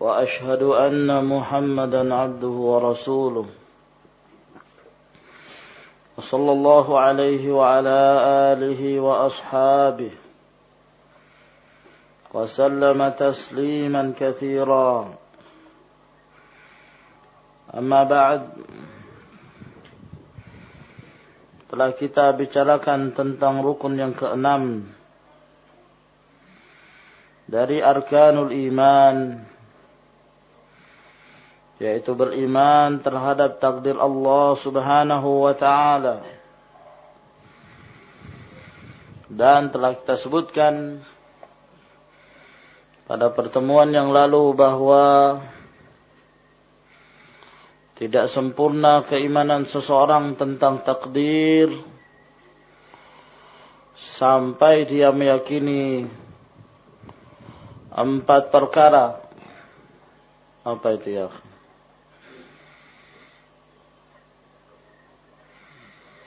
وأشهد أن محمدا عبده ورسوله وصلى الله عليه وعلى آله وأصحابه وسلم تسليما كثيرا أما بعد telah kita bicarakan tentang rukun yang keenam dari arkanul iman yaitu beriman terhadap takdir Allah Subhanahu wa taala dan telah kita sebutkan pada pertemuan yang lalu bahwa tidak sempurna keimanan seseorang tentang takdir sampai dia meyakini empat perkara. Apa itu ya?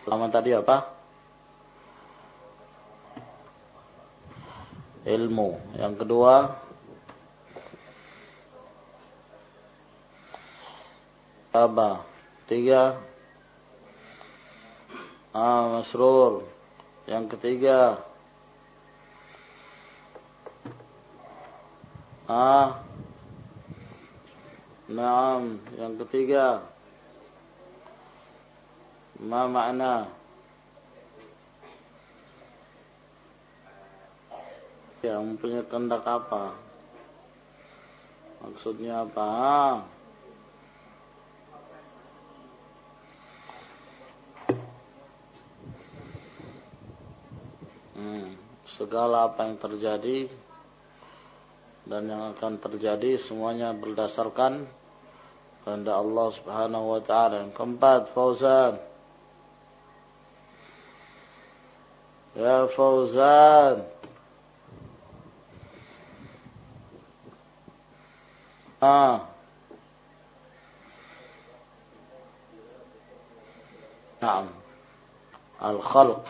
Lama tadi apa? Ilmu. Yang kedua, apa? Tiga. Ah, masrur. Yang ketiga. Ah. Naam, yang ketiga. Ma makna? Yang punya kehendak apa? Maksudnya apa? Ah. segala apa yang terjadi dan yang akan terjadi semuanya berdasarkan kehendak Allah Subhanahu wa taala. Yang keempat, Fauzan. Ya Fauzan. Ah. Naam. Al-khalq.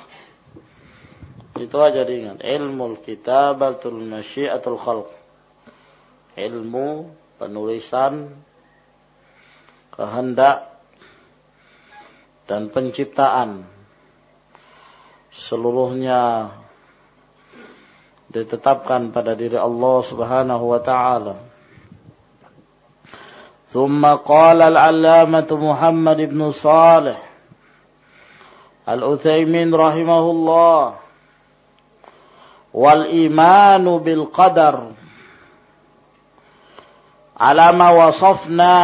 Itu aja diingat. Ilmu kitabatul masyiatul khalq. Ilmu penulisan kehendak dan penciptaan seluruhnya ditetapkan pada diri Allah Subhanahu wa taala. ثم قال العلامة محمد بن صالح الأثيمين رحمه الله wal imanu bil qadar ala ma wasafna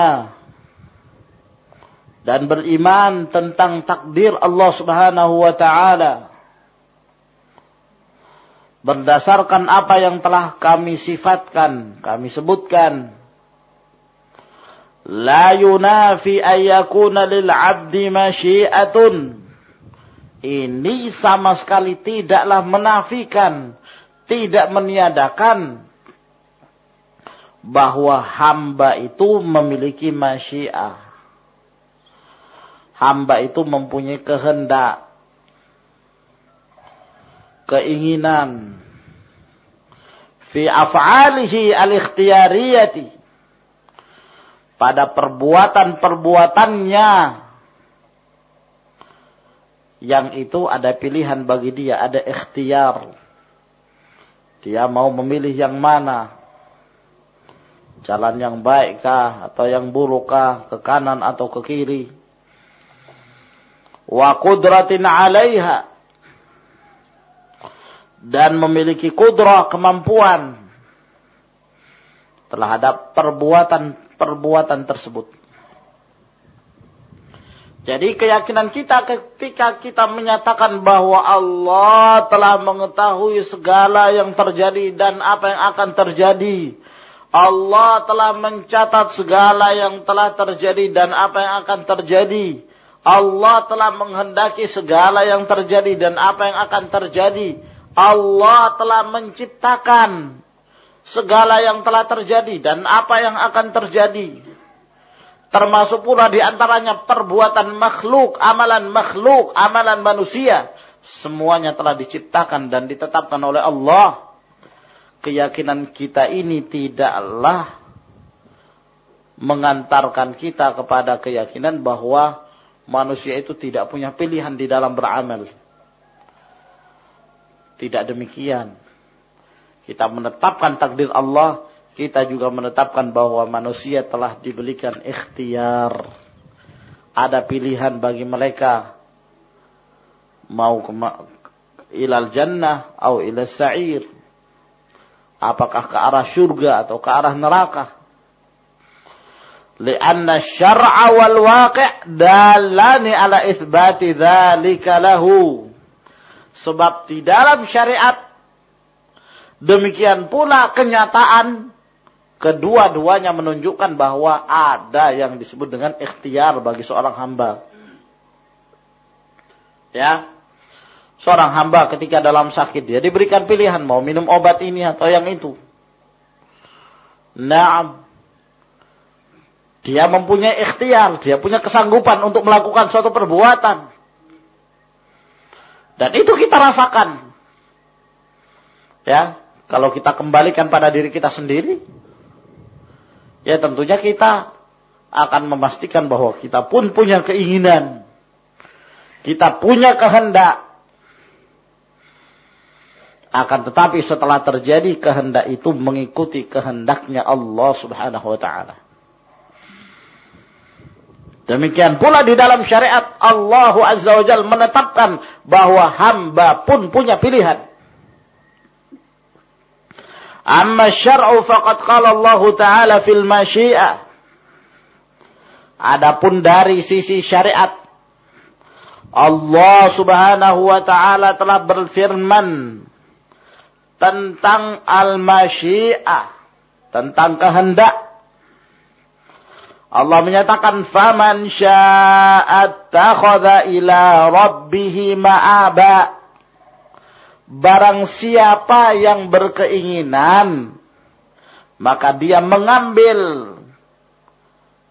dan beriman tentang takdir Allah Subhanahu wa taala berdasarkan apa yang telah kami sifatkan, kami sebutkan. La yunafi ayyakuna lil 'abdi masyiatun. Ini sama sekali tidaklah menafikan tidak meniadakan bahwa hamba itu memiliki masyiah. Hamba itu mempunyai kehendak, keinginan, fi af'alihi al-ikhtiyariyati, pada perbuatan-perbuatannya, yang itu ada pilihan bagi dia, ada ikhtiar. Dia mau memilih yang mana? Jalan yang baik kah atau yang buruk kah? Ke kanan atau ke kiri? Wa kudratin alaiha. Dan memiliki kudrah kemampuan terhadap perbuatan-perbuatan tersebut. Jadi keyakinan kita ketika kita menyatakan bahwa Allah telah mengetahui segala yang terjadi dan apa yang akan terjadi. Allah telah mencatat segala yang telah terjadi dan apa yang akan terjadi. Allah telah menghendaki segala yang terjadi dan apa yang akan terjadi. Allah telah menciptakan segala yang telah terjadi dan apa yang akan terjadi. Termasuk pula di antaranya perbuatan makhluk, amalan makhluk, amalan manusia. Semuanya telah diciptakan dan ditetapkan oleh Allah keyakinan kita ini tidaklah mengantarkan kita kepada keyakinan bahwa manusia itu tidak punya pilihan di dalam beramal. Tidak demikian. Kita menetapkan takdir Allah, kita juga menetapkan bahwa manusia telah diberikan ikhtiar. Ada pilihan bagi mereka mau ke ilal jannah atau ilal sa'ir apakah ke arah surga atau ke arah neraka. Lianna syar'a wal waqi' dalani ala ithbati dzalika lahu. Sebab di dalam syariat demikian pula kenyataan kedua-duanya menunjukkan bahwa ada yang disebut dengan ikhtiar bagi seorang hamba. Ya, seorang hamba ketika dalam sakit dia diberikan pilihan mau minum obat ini atau yang itu. Naam. Dia mempunyai ikhtiar, dia punya kesanggupan untuk melakukan suatu perbuatan. Dan itu kita rasakan. Ya, kalau kita kembalikan pada diri kita sendiri, ya tentunya kita akan memastikan bahwa kita pun punya keinginan. Kita punya kehendak akan tetapi setelah terjadi kehendak itu mengikuti kehendaknya Allah subhanahu wa ta'ala. Demikian pula di dalam syariat Allah Azza wa Jal menetapkan bahwa hamba pun punya pilihan. Amma syar'u faqad qala Allah Ta'ala fil masyi'ah. Adapun dari sisi syariat Allah Subhanahu wa taala telah berfirman tentang al-masyiah, tentang kehendak. Allah menyatakan faman sya'at takhadha ila rabbih ma'aba. Barang siapa yang berkeinginan maka dia mengambil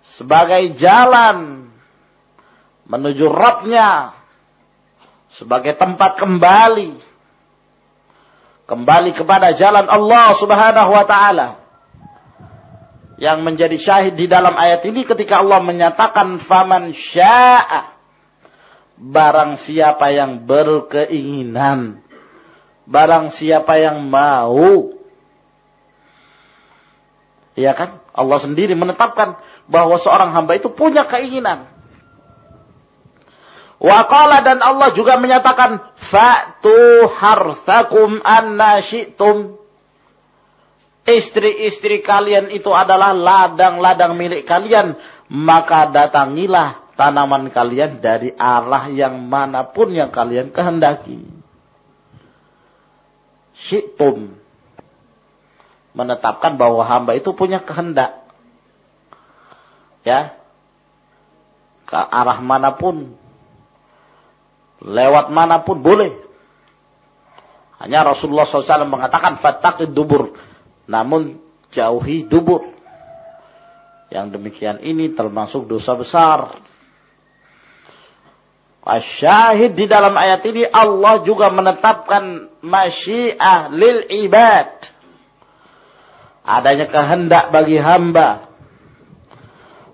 sebagai jalan menuju Rabbnya sebagai tempat kembali kembali kepada jalan Allah Subhanahu wa taala. Yang menjadi syahid di dalam ayat ini ketika Allah menyatakan faman syaa barang siapa yang berkeinginan barang siapa yang mau. Ya kan? Allah sendiri menetapkan bahwa seorang hamba itu punya keinginan. Waqala dan Allah juga menyatakan fa'tu harsakum anna syi'tum. Istri-istri kalian itu adalah ladang-ladang milik kalian, maka datangilah tanaman kalian dari arah yang mana pun yang kalian kehendaki. Syi'tum menetapkan bahwa hamba itu punya kehendak. Ya. Ke arah mana pun Lewat mana pun boleh. Hanya Rasulullah SAW mengatakan fattaqid dubur. Namun jauhi dubur. Yang demikian ini termasuk dosa besar. Asyahid di dalam ayat ini Allah juga menetapkan masyiah lil ibad. Adanya kehendak bagi hamba.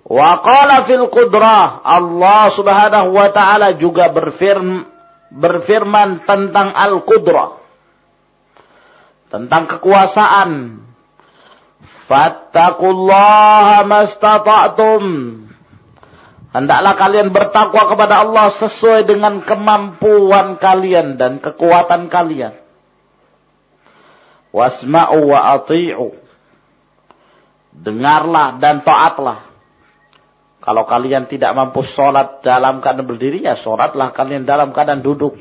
Wa qala fil qudrah Allah Subhanahu wa taala juga berfirman berfirman tentang al-qudrah tentang kekuasaan fattaqullaha mastata'tum hendaklah kalian bertakwa kepada Allah sesuai dengan kemampuan kalian dan kekuatan kalian wasma'u wa ati'u dengarlah dan taatlah kalau kalian tidak mampu sholat dalam keadaan berdiri, ya sholatlah kalian dalam keadaan duduk.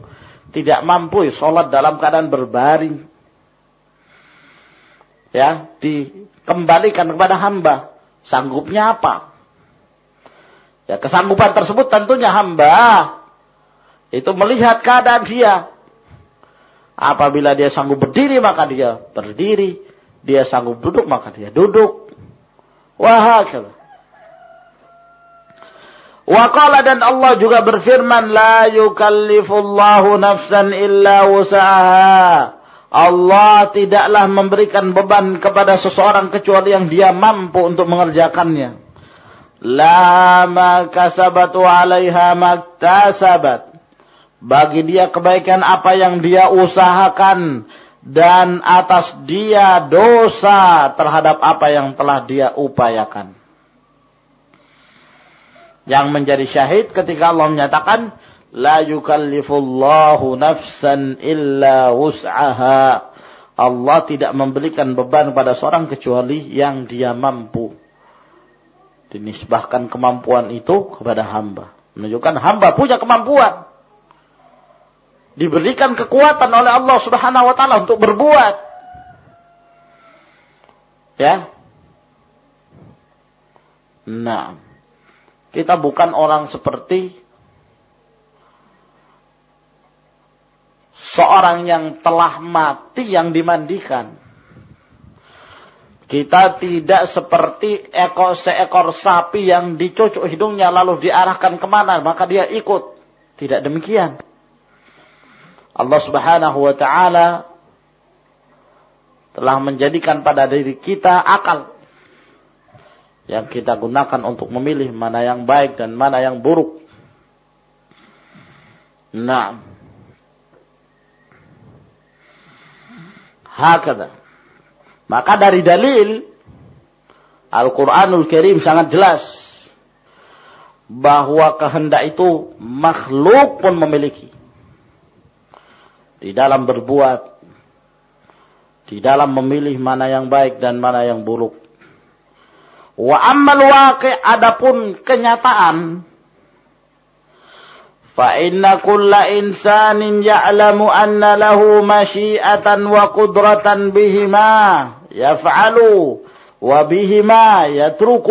Tidak mampu, ya sholat dalam keadaan berbaring. ya dikembalikan kepada hamba. Sanggupnya apa? Ya kesanggupan tersebut tentunya hamba itu melihat keadaan dia. Apabila dia sanggup berdiri maka dia berdiri, dia sanggup duduk maka dia duduk. Wahakala. Waqala dan Allah juga berfirman la yukallifullahu nafsan illa wusaha. Allah tidaklah memberikan beban kepada seseorang kecuali yang dia mampu untuk mengerjakannya. La ma kasabatu 'alaiha maktasabat. Bagi dia kebaikan apa yang dia usahakan dan atas dia dosa terhadap apa yang telah dia upayakan. Yang menjadi syahid ketika Allah menyatakan la yukallifullahu nafsan illa wus'aha. Allah tidak memberikan beban pada seorang kecuali yang dia mampu. Dinisbahkan kemampuan itu kepada hamba. Menunjukkan hamba punya kemampuan. Diberikan kekuatan oleh Allah subhanahu wa ta'ala untuk berbuat. Ya. Nah. Kita bukan orang seperti seorang yang telah mati yang dimandikan. Kita tidak seperti ekor seekor sapi yang dicocok hidungnya lalu diarahkan ke mana maka dia ikut. Tidak demikian. Allah subhanahu wa ta'ala telah menjadikan pada diri kita akal yang kita gunakan untuk memilih mana yang baik dan mana yang buruk. Nah, Hakada. Maka dari dalil Al-Quranul Karim sangat jelas bahwa kehendak itu makhluk pun memiliki. Di dalam berbuat, di dalam memilih mana yang baik dan mana yang buruk. Wa ammal waqi' adapun kenyataan فإن كل إنسان يعلم أن له مشيئة وقدرة بهما يفعل وبهما يترك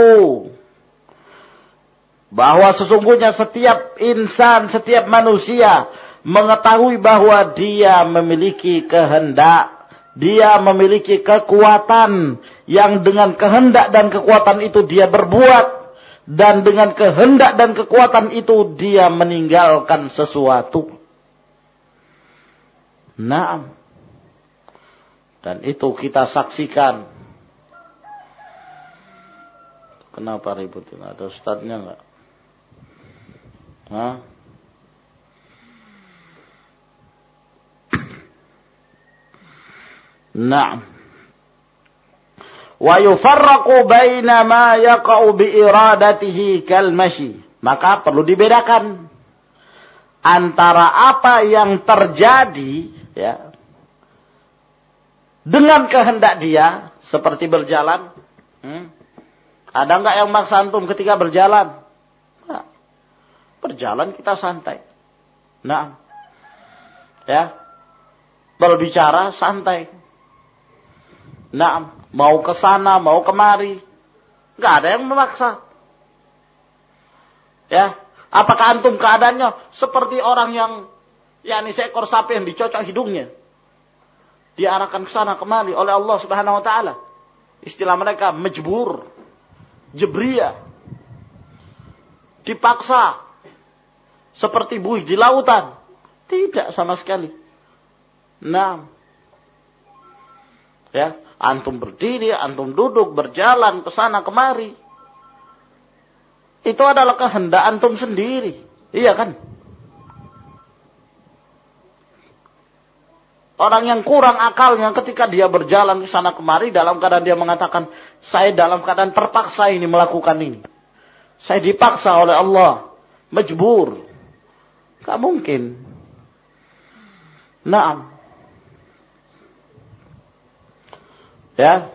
bahwa sesungguhnya setiap insan, setiap manusia mengetahui bahwa dia memiliki kehendak, dia memiliki kekuatan yang dengan kehendak dan kekuatan itu dia berbuat dan dengan kehendak dan kekuatan itu dia meninggalkan sesuatu. Nah, dan itu kita saksikan. Kenapa ribut ini? Ada ustadznya enggak? Hah? Nah wa yufarraqu baina ma yaqa'u bi iradatihi kal mashi. Maka perlu dibedakan antara apa yang terjadi ya dengan kehendak dia seperti berjalan. Hmm? Ada enggak yang maksa antum ketika berjalan? Nah, berjalan kita santai. Nah, ya berbicara santai. Nah, mau ke sana, mau kemari. Nggak ada yang memaksa. Ya, apakah antum keadaannya seperti orang yang yakni seekor sapi yang dicocok hidungnya? Diarahkan ke sana kemari oleh Allah Subhanahu wa taala. Istilah mereka majbur, jebriyah. Dipaksa seperti buih di lautan. Tidak sama sekali. Nah. Ya, Antum berdiri, antum duduk, berjalan ke sana kemari. Itu adalah kehendak antum sendiri. Iya kan? Orang yang kurang akalnya ketika dia berjalan ke sana kemari dalam keadaan dia mengatakan, saya dalam keadaan terpaksa ini melakukan ini. Saya dipaksa oleh Allah. Majbur. Gak mungkin. Nah, Ya.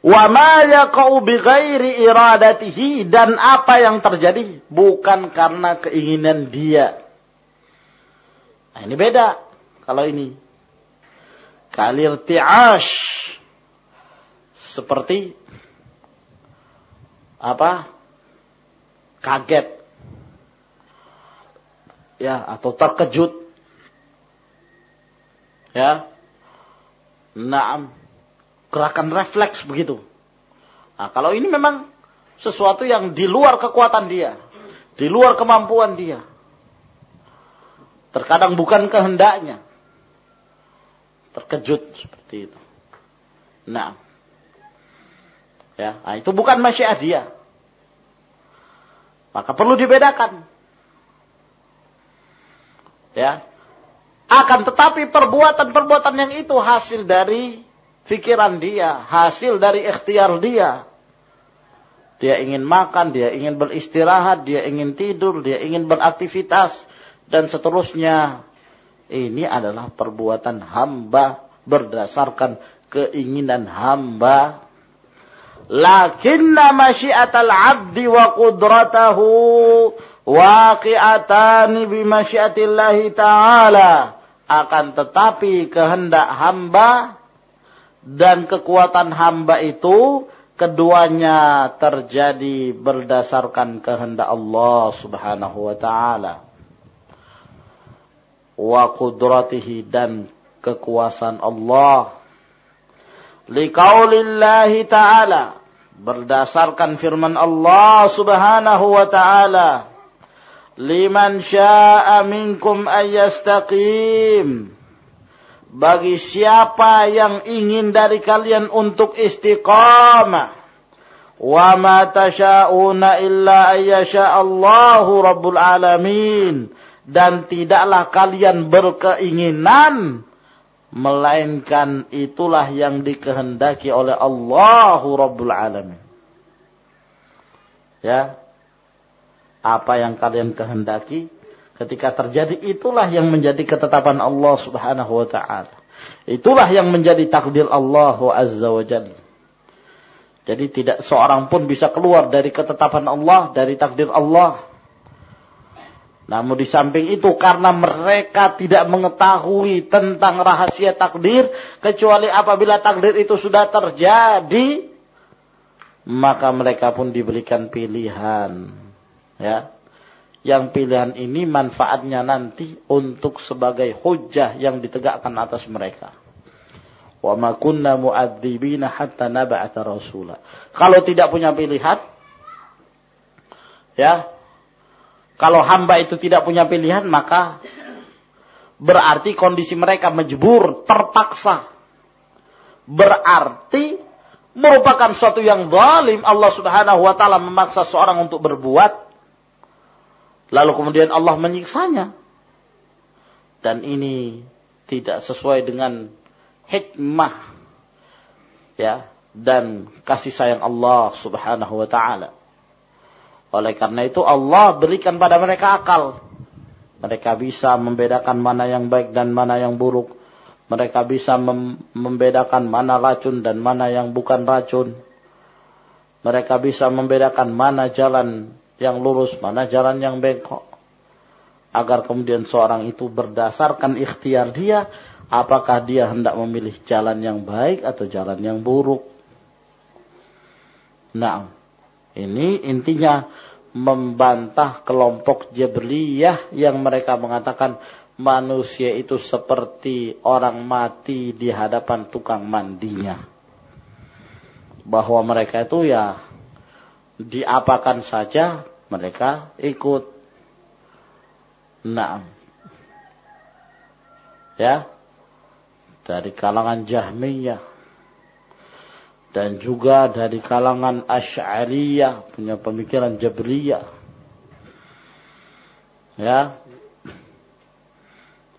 Wa ma yaqau bi ghairi iradatihi dan apa yang terjadi bukan karena keinginan dia. Nah, ini beda kalau ini. Kalirti'ash. Seperti apa? Kaget. Ya, atau terkejut. Ya. Naam. Gerakan refleks begitu. Nah, kalau ini memang sesuatu yang di luar kekuatan dia. Di luar kemampuan dia. Terkadang bukan kehendaknya. Terkejut seperti itu. Nah. Ya, nah itu bukan masyiah dia. Maka perlu dibedakan. Ya. Akan tetapi perbuatan-perbuatan yang itu hasil dari pikiran dia, hasil dari ikhtiar dia. Dia ingin makan, dia ingin beristirahat, dia ingin tidur, dia ingin beraktivitas, dan seterusnya. Ini adalah perbuatan hamba berdasarkan keinginan hamba. Lakinna masyiatal abdi wa qudratahu waqi'atani bimasyiatillahi ta'ala. Akan tetapi kehendak hamba dan kekuatan hamba itu keduanya terjadi berdasarkan kehendak Allah Subhanahu wa taala wa kudratihi dan kekuasaan Allah. Liqaulillahi ta'ala. Berdasarkan firman Allah subhanahu wa ta'ala. Liman sya'a minkum ayyastaqim. Bagi siapa yang ingin dari kalian untuk istiqamah. Wa ma tasha'una illa ayyasha'allahu rabbul alamin dan tidaklah kalian berkeinginan melainkan itulah yang dikehendaki oleh Allahu Rabbul Alamin. Ya. Apa yang kalian kehendaki ketika terjadi itulah yang menjadi ketetapan Allah Subhanahu wa taala. Itulah yang menjadi takdir Allah Azza wa Jalla. Jadi tidak seorang pun bisa keluar dari ketetapan Allah, dari takdir Allah namun di samping itu karena mereka tidak mengetahui tentang rahasia takdir kecuali apabila takdir itu sudah terjadi maka mereka pun diberikan pilihan ya. Yang pilihan ini manfaatnya nanti untuk sebagai hujah yang ditegakkan atas mereka. Wa ma kunna mu'adzibina hatta nab'atha rasula. Kalau tidak punya pilihan ya kalau hamba itu tidak punya pilihan, maka berarti kondisi mereka menjebur, terpaksa. Berarti merupakan suatu yang zalim. Allah Subhanahu wa taala memaksa seorang untuk berbuat lalu kemudian Allah menyiksanya. Dan ini tidak sesuai dengan hikmah ya dan kasih sayang Allah Subhanahu wa taala. Oleh karena itu Allah berikan pada mereka akal. Mereka bisa membedakan mana yang baik dan mana yang buruk. Mereka bisa mem membedakan mana racun dan mana yang bukan racun. Mereka bisa membedakan mana jalan yang lurus, mana jalan yang bengkok. Agar kemudian seorang itu berdasarkan ikhtiar dia, apakah dia hendak memilih jalan yang baik atau jalan yang buruk. Nah, ini intinya membantah kelompok Jabriyah yang mereka mengatakan manusia itu seperti orang mati di hadapan tukang mandinya. Bahwa mereka itu ya diapakan saja mereka ikut. Nah. Ya. Dari kalangan Jahmiyah dan juga dari kalangan Asy'ariyah punya pemikiran Jabriyah. Ya.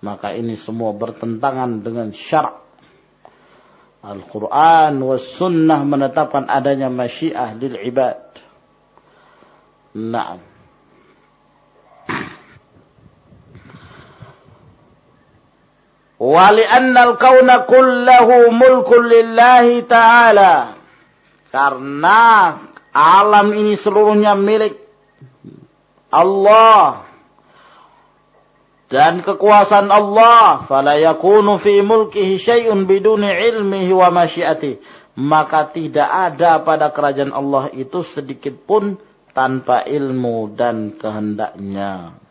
Maka ini semua bertentangan dengan syara' Al-Quran was sunnah menetapkan adanya masyiah lil ibad. Naam. ولأن الكون كله ملك لله تعالى karena alam ini seluruhnya milik Allah dan kekuasaan Allah fala yakunu fi mulkihi syai'un biduni ilmihi wa masyiati maka tidak ada pada kerajaan Allah itu sedikit pun tanpa ilmu dan kehendaknya.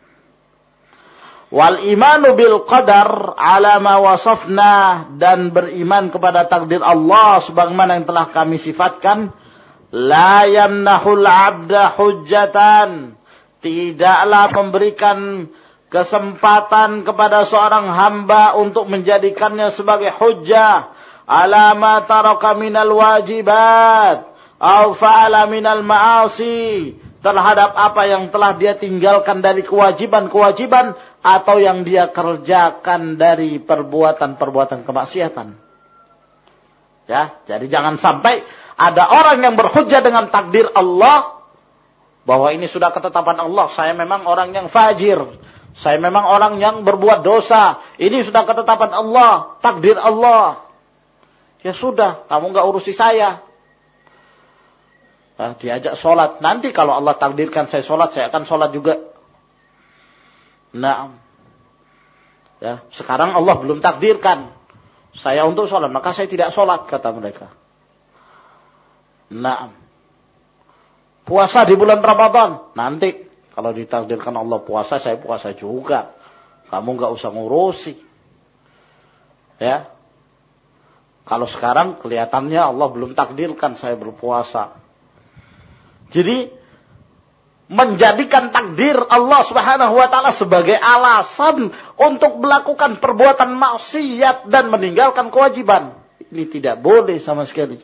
Wal imanu bil qadar ala ma wasafna dan beriman kepada takdir Allah sebagaimana yang telah kami sifatkan. La yamnahul abda hujjatan. Tidaklah memberikan kesempatan kepada seorang hamba untuk menjadikannya sebagai hujjah. Alama taraka minal wajibat au fa'ala minal ma'asi terhadap apa yang telah dia tinggalkan dari kewajiban-kewajiban atau yang dia kerjakan dari perbuatan-perbuatan kemaksiatan. Ya, jadi jangan sampai ada orang yang berhujjah dengan takdir Allah bahwa ini sudah ketetapan Allah, saya memang orang yang fajir, saya memang orang yang berbuat dosa. Ini sudah ketetapan Allah, takdir Allah. Ya sudah, kamu nggak urusi saya. Nah, diajak sholat. Nanti kalau Allah takdirkan saya sholat, saya akan sholat juga. Nah, ya sekarang Allah belum takdirkan saya untuk sholat, maka saya tidak sholat kata mereka. Nah, puasa di bulan Ramadan nanti kalau ditakdirkan Allah puasa, saya puasa juga. Kamu nggak usah ngurusi. Ya. Kalau sekarang kelihatannya Allah belum takdirkan saya berpuasa. Jadi menjadikan takdir Allah Subhanahu wa taala sebagai alasan untuk melakukan perbuatan maksiat dan meninggalkan kewajiban. Ini tidak boleh sama sekali.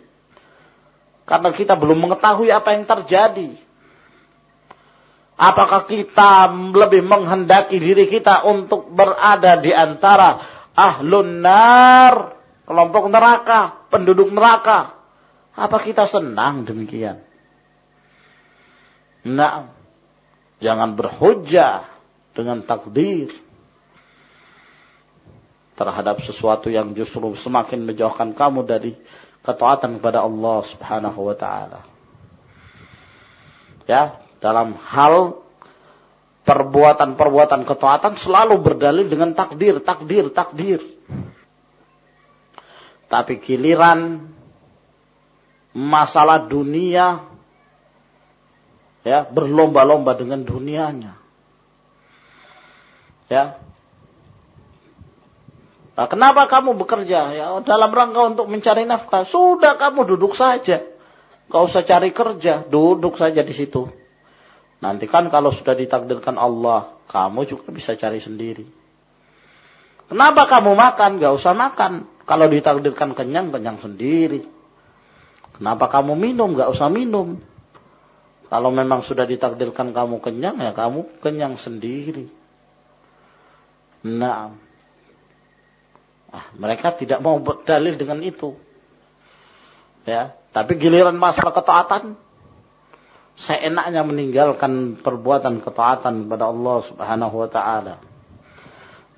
Karena kita belum mengetahui apa yang terjadi. Apakah kita lebih menghendaki diri kita untuk berada di antara ahlun nar, kelompok neraka, penduduk neraka? Apa kita senang demikian? Nah, jangan berhujah dengan takdir terhadap sesuatu yang justru semakin menjauhkan kamu dari ketaatan kepada Allah Subhanahu wa taala. Ya, dalam hal perbuatan-perbuatan ketaatan selalu berdalil dengan takdir, takdir, takdir. Tapi giliran masalah dunia ya berlomba-lomba dengan dunianya. Ya. Nah, kenapa kamu bekerja? Ya dalam rangka untuk mencari nafkah. Sudah kamu duduk saja. Kau usah cari kerja, duduk saja di situ. Nanti kan kalau sudah ditakdirkan Allah, kamu juga bisa cari sendiri. Kenapa kamu makan? Gak usah makan. Kalau ditakdirkan kenyang, kenyang sendiri. Kenapa kamu minum? Gak usah minum. Kalau memang sudah ditakdirkan kamu kenyang, ya kamu kenyang sendiri. Nah, ah, mereka tidak mau berdalil dengan itu. Ya, tapi giliran masalah ketaatan, seenaknya meninggalkan perbuatan ketaatan kepada Allah Subhanahu wa taala.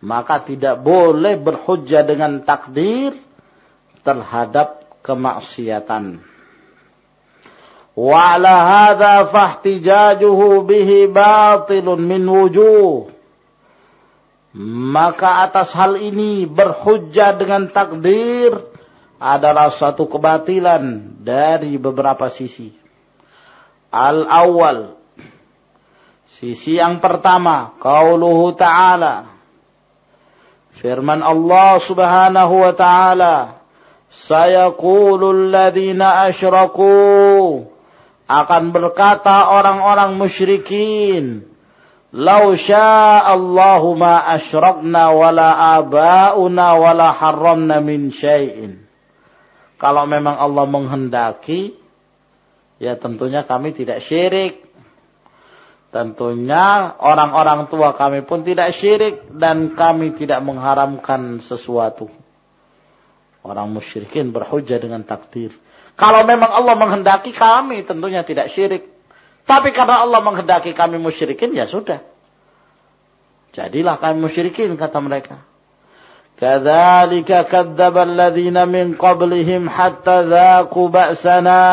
Maka tidak boleh berhujjah dengan takdir terhadap kemaksiatan. Ala hadza fahtijajuhu bihi batilun min wujuh. Maka atas hal ini berhujjah dengan takdir adalah satu kebatilan dari beberapa sisi. Al-awwal. Sisi yang pertama, qauluhu ta'ala. Firman Allah Subhanahu wa ta'ala, sayaqulul ladzina asyraku akan berkata orang-orang musyrikin, "Lau Allahu ma asyrakna wala aba'una wala harramna min syai'in." Kalau memang Allah menghendaki, ya tentunya kami tidak syirik. Tentunya orang-orang tua kami pun tidak syirik dan kami tidak mengharamkan sesuatu. Orang musyrikin berhujah dengan takdir. Kalau memang Allah menghendaki kami tentunya tidak syirik. Tapi karena Allah menghendaki kami musyrikin ya sudah. Jadilah kami musyrikin kata mereka. Kadzalika kadzdzaba alladziina min qablihim hatta dzaqu ba'sana.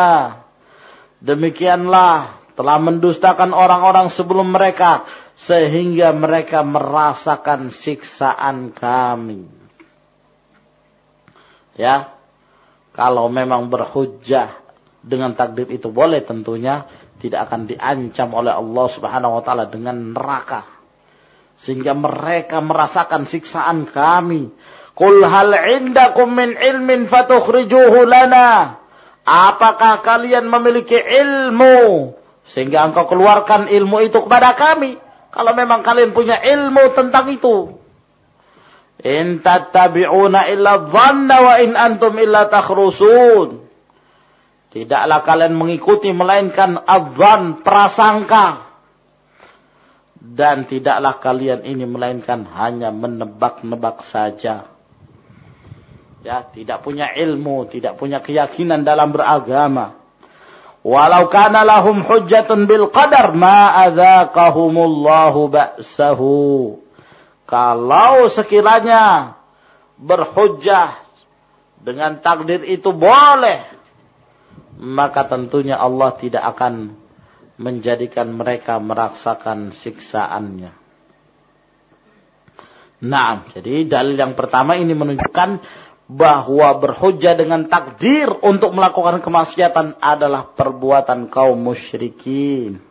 Demikianlah telah mendustakan orang-orang sebelum mereka sehingga mereka merasakan siksaan kami. Ya. Kalau memang berhujjah dengan takdir itu boleh tentunya tidak akan diancam oleh Allah Subhanahu wa taala dengan neraka. Sehingga mereka merasakan siksaan kami. Qul hal indakum min ilmin fatukhrijuhu lana. Apakah kalian memiliki ilmu sehingga engkau keluarkan ilmu itu kepada kami? Kalau memang kalian punya ilmu tentang itu. In tattabi'una illa dhanna wa in antum illa takhrusun. Tidaklah kalian mengikuti melainkan adzan prasangka. Dan tidaklah kalian ini melainkan hanya menebak-nebak saja. Ya, tidak punya ilmu, tidak punya keyakinan dalam beragama. Walau kana lahum hujjatun bil qadar ma adzaqahumullahu ba'sahu. Kalau sekiranya berhujjah dengan takdir itu boleh, maka tentunya Allah tidak akan menjadikan mereka merasakan siksaannya. Nah, jadi dalil yang pertama ini menunjukkan bahwa berhujjah dengan takdir untuk melakukan kemaksiatan adalah perbuatan kaum musyrikin.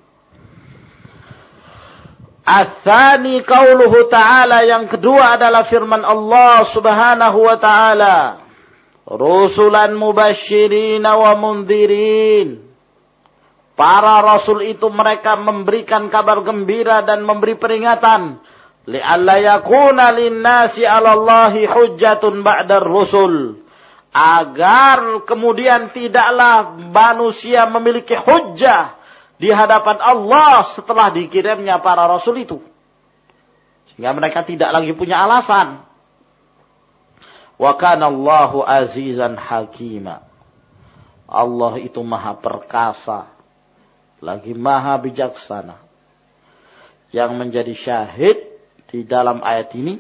Athani qauluhu ta'ala yang kedua adalah firman Allah Subhanahu wa ta'ala. Rusulan mubasyirin wa mundirin. Para rasul itu mereka memberikan kabar gembira dan memberi peringatan. Li'alla yakuna linnasi 'ala Allahi hujjatun ba'dar rusul. Agar kemudian tidaklah manusia memiliki hujjah di hadapan Allah setelah dikirimnya para rasul itu. Sehingga mereka tidak lagi punya alasan. Wa kana Allahu azizan hakima. Allah itu maha perkasa. Lagi maha bijaksana. Yang menjadi syahid di dalam ayat ini.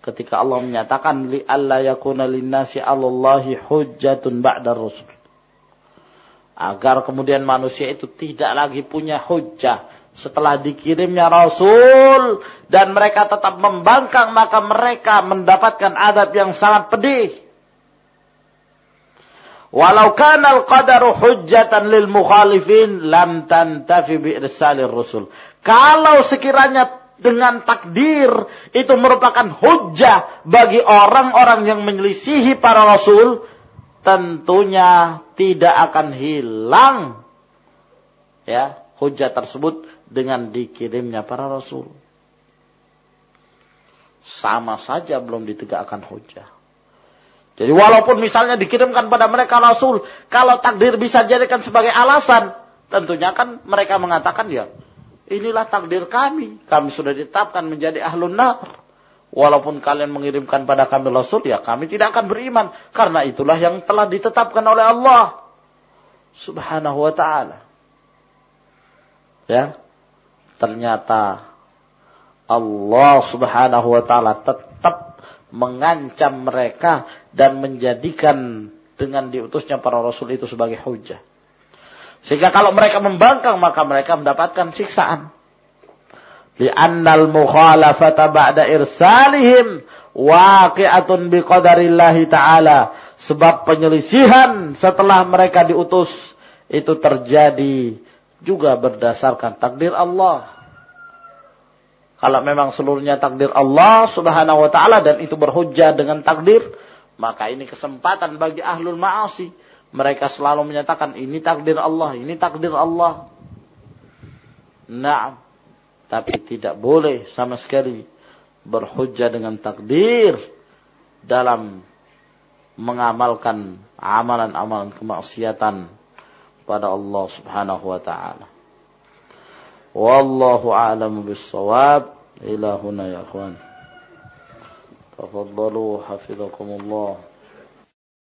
Ketika Allah menyatakan li alla yakuna linnasi 'alallahi hujjatun ba'da rusul agar kemudian manusia itu tidak lagi punya hujah setelah dikirimnya Rasul dan mereka tetap membangkang maka mereka mendapatkan adab yang sangat pedih. Walau al-qadaru hujjatan lil mukhalifin lam tantafi bi irsalir rusul. Kalau sekiranya dengan takdir itu merupakan hujah bagi orang-orang yang menyelisihi para rasul, tentunya tidak akan hilang ya hujah tersebut dengan dikirimnya para rasul. Sama saja belum ditegakkan hujah. Jadi walaupun misalnya dikirimkan pada mereka rasul, kalau takdir bisa jadikan sebagai alasan, tentunya kan mereka mengatakan ya, inilah takdir kami, kami sudah ditetapkan menjadi ahlun nar. Walaupun kalian mengirimkan pada kami Rasul, ya kami tidak akan beriman. Karena itulah yang telah ditetapkan oleh Allah. Subhanahu wa ta'ala. Ya. Ternyata Allah subhanahu wa ta'ala tetap mengancam mereka dan menjadikan dengan diutusnya para Rasul itu sebagai hujah. Sehingga kalau mereka membangkang maka mereka mendapatkan siksaan. Li'annal mukhalafata ba'da irsalihim waqi'atun biqadarillahi ta'ala. Sebab penyelisihan setelah mereka diutus itu terjadi juga berdasarkan takdir Allah. Kalau memang seluruhnya takdir Allah subhanahu wa ta'ala dan itu berhujjah dengan takdir, maka ini kesempatan bagi ahlul ma'asi. Mereka selalu menyatakan ini takdir Allah, ini takdir Allah. Nah, tapi tidak boleh sama sekali berhujjah dengan takdir dalam mengamalkan amalan-amalan kemaksiatan pada Allah Subhanahu wa taala. Wallahu a'lamu bis-shawab. Ila huna ya ikhwan. Tafaddalu hafizakumullah.